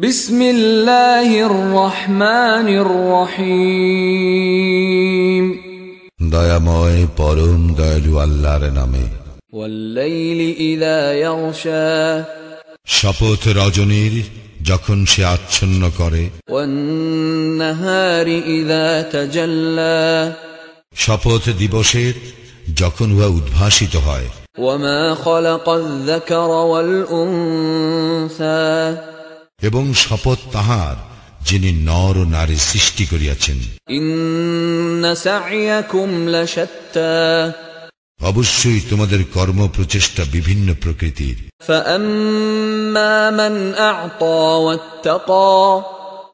বিসমিল্লাহির রহমানির রহিম। দয়াময় পরম দয়ালু আল্লাহর নামে। ওয়াল্লাইলি ইযা ইয়াগশা। শপথ রজনীর যখন সে আচ্ছন্ন করে। শপথ দিবসের যখন উহা উদ্ভাসিত হয়। ওয়া মা খালাকাল যাকারা ওয়াল এবং শপথ তাহার যিনি নর ও নারী সৃষ্টি করিয়াছেন। অবশ্যই তোমাদের কর্ম প্রচেষ্টা বিভিন্ন প্রকৃতির।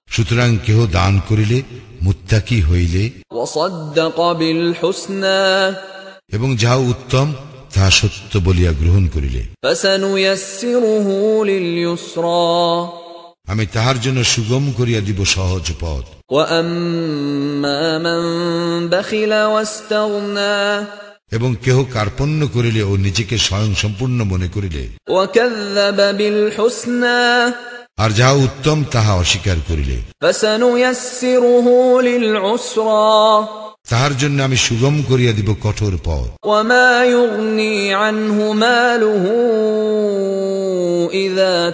সুতরাং কেহ দান করিলে মুত্তাকি হইলে এবং যাহা উত্তম তাহা সত্য বলিয়া গ্রহণ করিলে। আমি তাহার জন্য সুগম করিয়া দিব সহজ পথ। এবং কেহ কার্পণ্য করিলে ও নিজেকে স্বয়ং সম্পূর্ণ মনে করিলে। আর যাহা উত্তম তাহা অস্বীকার করিলে। তাহার জন্য আমি সুগম করিয়া দিব কঠোর পথ। ইদা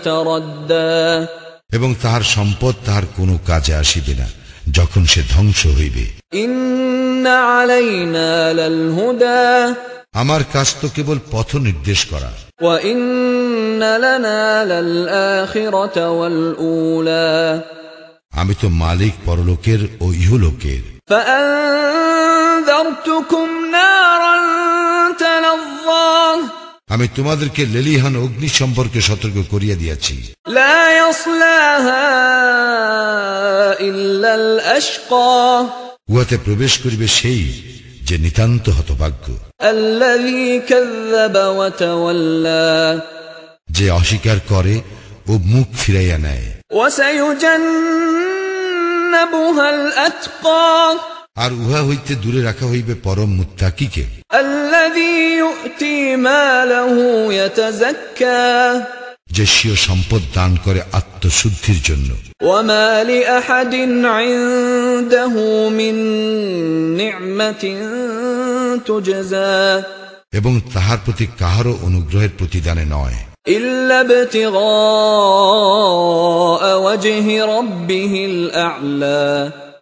يغني عنه ماله اذا تردى এবং তাহার সম্পদ তাহার কোনো কাজে আসিবে না যখন সে ধ্বংস হইবে ان علينا للهدى আমার কাজ তো কেবল পথ নির্দেশ করা وان لنا للاخره والاولى আমি তো মালিক পরলোকের ও ইহলোকের فانذرتكم আমি তোমাদেরকে লেলিহান অগ্নি সম্পর্কে সতর্ক করিয়া দিয়াছি। উহাতে প্রবেশ করিবে সেই যে নিতান্ত হতভাগ্য। যে অস্বীকার করে ও মুখ ফিরাইয়া নেয়। আর উহা হইতে দূরে রাখা হইবে পরম মুত্তাকিকে। আল্লাহ যে সম্পদ দান করে আত্মশুদ্ধির জন্য। এবং তাহার প্রতি কাহারও অনুগ্রহের প্রতিদানে নয়।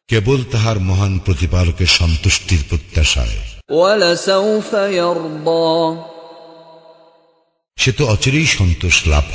কেবল তাহার মহান প্রতিপালকের সন্তুষ্টির প্রত্যাশায়। ولسوف يرضى সে তো অচিরেই সন্তোষ লাভ